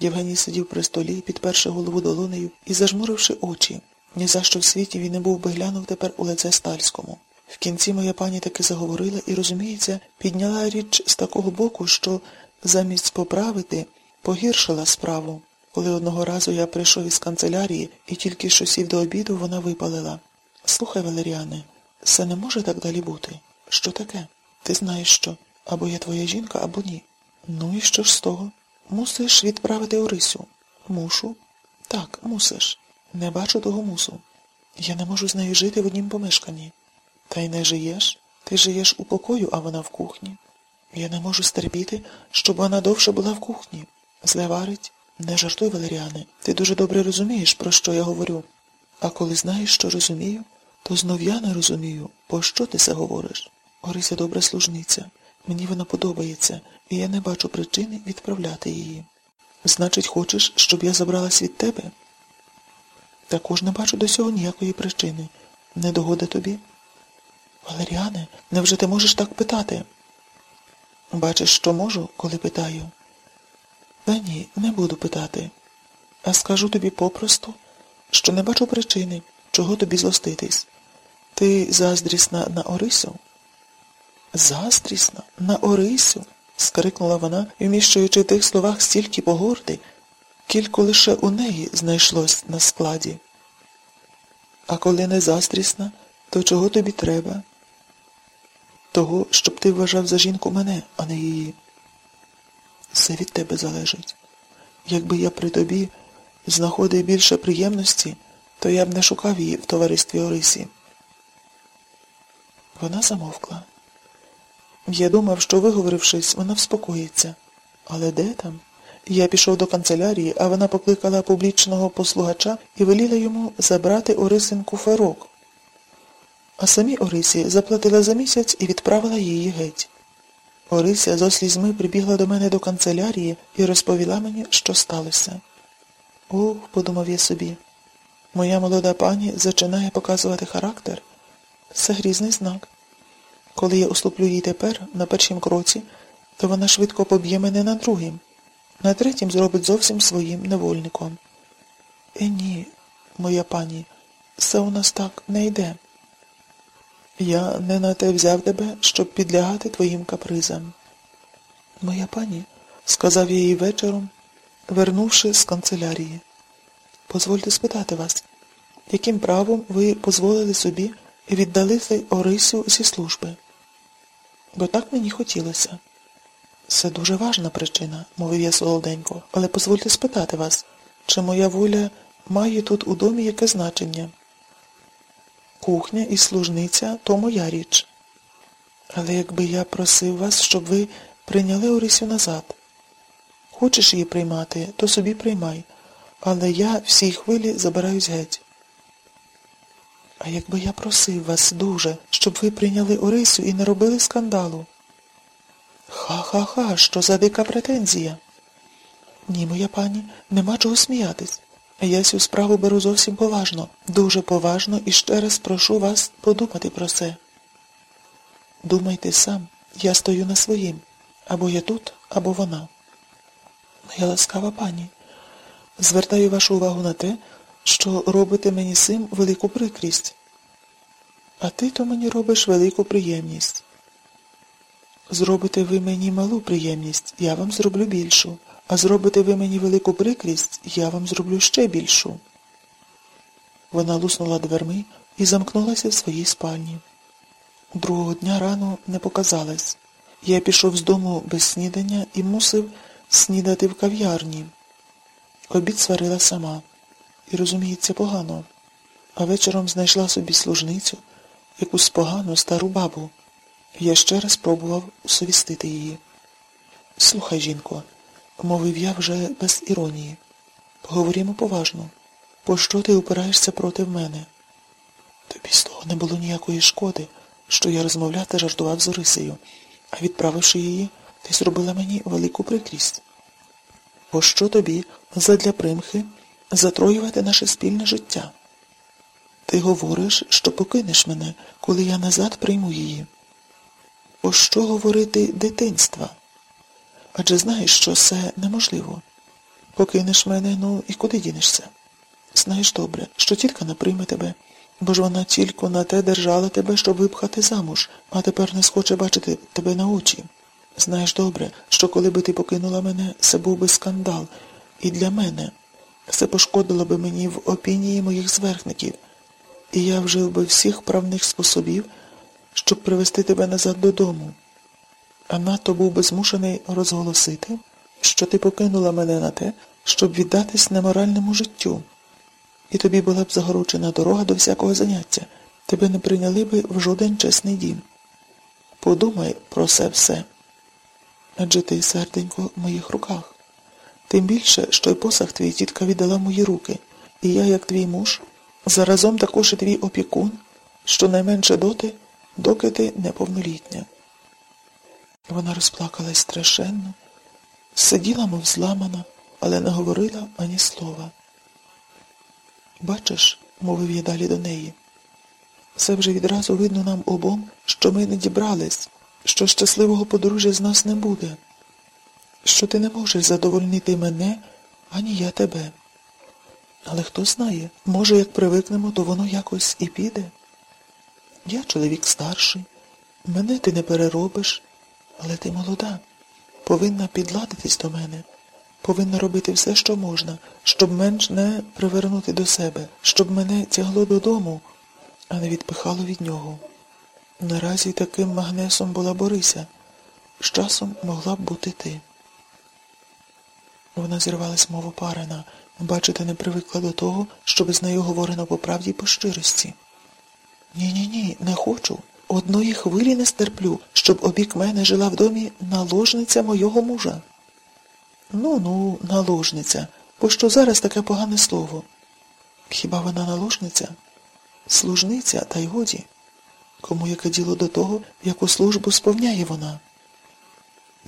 Євгеній сидів при столі, підперши голову долонею і зажмуривши очі. Ні за що в світі він не був би глянув тепер у лице стальському. В кінці моя пані таки заговорила і, розуміється, підняла річ з такого боку, що замість поправити погіршила справу. Коли одного разу я прийшов із канцелярії і тільки що сів до обіду, вона випалила. Слухай, Валеріане, це не може так далі бути. Що таке? Ти знаєш що? Або я твоя жінка, або ні. Ну і що ж з того? Мусиш відправити Орисю. Мушу? Так, мусиш. Не бачу того мусу. Я не можу з нею жити в однім помешканні. Та й не жиєш? Ти жиєш у покою, а вона в кухні. Я не можу стерпіти, щоб вона довше була в кухні. Зле варить. Не жартуй, Валеріане. Ти дуже добре розумієш, про що я говорю. А коли знаєш, що розумію, то знов я не розумію, по що ти це говориш. Орися добра служниця. Мені вона подобається, і я не бачу причини відправляти її. Значить, хочеш, щоб я забралась від тебе? Також не бачу до цього ніякої причини. Не догода тобі? Валеріане, невже ти можеш так питати? Бачиш, що можу, коли питаю? Та ні, не буду питати. А скажу тобі попросту, що не бачу причини, чого тобі злоститись. Ти заздрісна на Орисю? Заздрісна на Орисю? скрикнула вона, вміщуючи в тих словах стільки погорди, кілько лише у неї знайшлось на складі. А коли не заздрісна, то чого тобі треба? Того, щоб ти вважав за жінку мене, а не її. Все від тебе залежить. Якби я при тобі знаходив більше приємності, то я б не шукав її в товаристві Орисі. Вона замовкла. Я думав, що, виговорившись, вона вспокоїться. Але де там? Я пішов до канцелярії, а вона покликала публічного послугача і веліла йому забрати Орисинку ферок. А самі Орисі заплатила за місяць і відправила її геть. Орися зо слізьми прибігла до мене до канцелярії і розповіла мені, що сталося. Ох, подумав я собі, моя молода пані зачинає показувати характер. Це грізний знак. Коли я уступлю їй тепер, на першім кроці, то вона швидко поб'є мене на другім, на третім зробить зовсім своїм невольником. Е, ні, моя пані, це у нас так не йде. Я не на те взяв тебе, щоб підлягати твоїм капризам. Моя пані, сказав я їй вечором, вернувши з канцелярії. Позвольте спитати вас, яким правом ви дозволили собі віддалити Орисю зі служби? Бо так мені хотілося. Це дуже важна причина, мовив я солоденько, але дозвольте спитати вас, чи моя воля має тут у домі яке значення? Кухня і служниця то моя річ. Але якби я просив вас, щоб ви прийняли Орисю назад. Хочеш її приймати, то собі приймай, але я всій хвилі забираюсь геть. А якби я просив вас дуже, щоб ви прийняли Орисю і не робили скандалу. Ха-ха-ха, що за дика претензія? Ні, моя пані, нема чого сміятись. Я цю справу беру зовсім поважно, дуже поважно і ще раз прошу вас подумати про це. Думайте сам, я стою на своїм. Або я тут, або вона. Моя ласкава пані, звертаю вашу увагу на те, що робите мені сим велику прикрість. А ти то мені робиш велику приємність. Зробите ви мені малу приємність, я вам зроблю більшу. А зробите ви мені велику прикрість, я вам зроблю ще більшу. Вона луснула дверми і замкнулася в своїй спальні. Другого дня рано не показалась. Я пішов з дому без снідання і мусив снідати в кав'ярні. Обід сварила сама. І, розуміється, погано. А вечором знайшла собі служницю, якусь погану стару бабу. Я ще раз пробував усовістити її. Слухай, жінко мовив я вже без іронії. Поговоримо поважно. Пощо ти опираєшся проти мене? Тобі з того не було ніякої шкоди, що я розмовляв та жартував з Орисею, а відправивши її, ти зробила мені велику прикрість. Пощо тобі, задля примхи, затроювати наше спільне життя? Ти говориш, що покинеш мене, коли я назад прийму її. Пощо говорити дитинства? Адже знаєш, що це неможливо. Покинеш мене, ну і куди дінешся? Знаєш добре, що тітка не прийме тебе, бо ж вона тільки на те держала тебе, щоб випхати замуж, а тепер не схоче бачити тебе на очі. Знаєш добре, що коли би ти покинула мене, це був би скандал. І для мене. Це пошкодило би мені в опінії моїх зверхників. І я вжив би всіх правних способів, щоб привести тебе назад додому. А надто був би змушений розголосити, що ти покинула мене на те, щоб віддатись неморальному життю. І тобі була б загорочена дорога до всякого заняття. Тебе не прийняли би в жоден чесний дім. Подумай про це все. Адже ти, серденько, в моїх руках. Тим більше, що й посаг твій тітка віддала мої руки, і я, як твій муж, заразом також і твій опікун, щонайменше доти, доки ти неповнолітня. Вона розплакалась страшенно, сиділа, мов зламана, але не говорила ані слова. Бачиш, мовив я далі до неї, це вже відразу видно нам обом, що ми не дібрались, що щасливого подружжя з нас не буде, що ти не можеш задовольнити мене, ані я тебе. Але хто знає, може, як привикнемо, то воно якось і піде. Я чоловік старший, мене ти не переробиш, але ти молода, повинна підладитись до мене, повинна робити все, що можна, щоб менш не привернути до себе, щоб мене тягло додому, а не відпихало від нього. Наразі таким магнесом була Борися, з часом могла б бути ти. Вона зірвалась, мов опарена, бачите, не привикла до того, щоб з нею говорено по правді й по щирості. Ні-ні-ні, не хочу. Одної хвилі не стерплю, щоб обік мене жила в домі наложниця мого мужа. Ну-ну, наложниця, пощо зараз таке погане слово? Хіба вона наложниця? Служниця, та й годі. Кому яке діло до того, яку службу сповняє вона?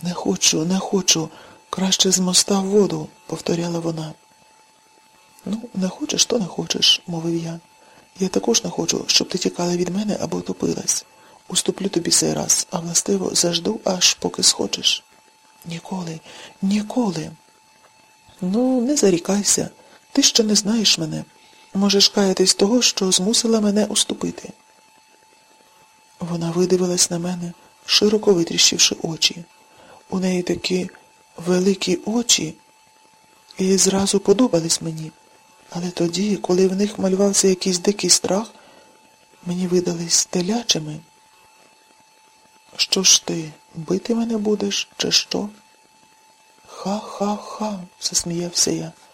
Не хочу, не хочу, краще з моста в воду, повторяла вона. Ну, не хочеш, то не хочеш, мовив я. Я також не хочу, щоб ти тікала від мене або топилась. Уступлю тобі цей раз, а властиво зажду, аж поки схочеш. Ніколи, ніколи. Ну, не зарікайся. Ти ще не знаєш мене. Можеш каятись того, що змусила мене уступити. Вона видивилась на мене, широко витріщивши очі. У неї такі великі очі, і зразу подобались мені. Але тоді, коли в них малювався якийсь дикий страх, мені видались телячими. Що ж ти, бити мене будеш, чи що? Ха-ха-ха, засміявся я.